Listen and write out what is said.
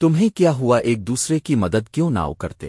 تمہیں کیا ہوا ایک دوسرے کی مدد کیوں نہ کرتے؟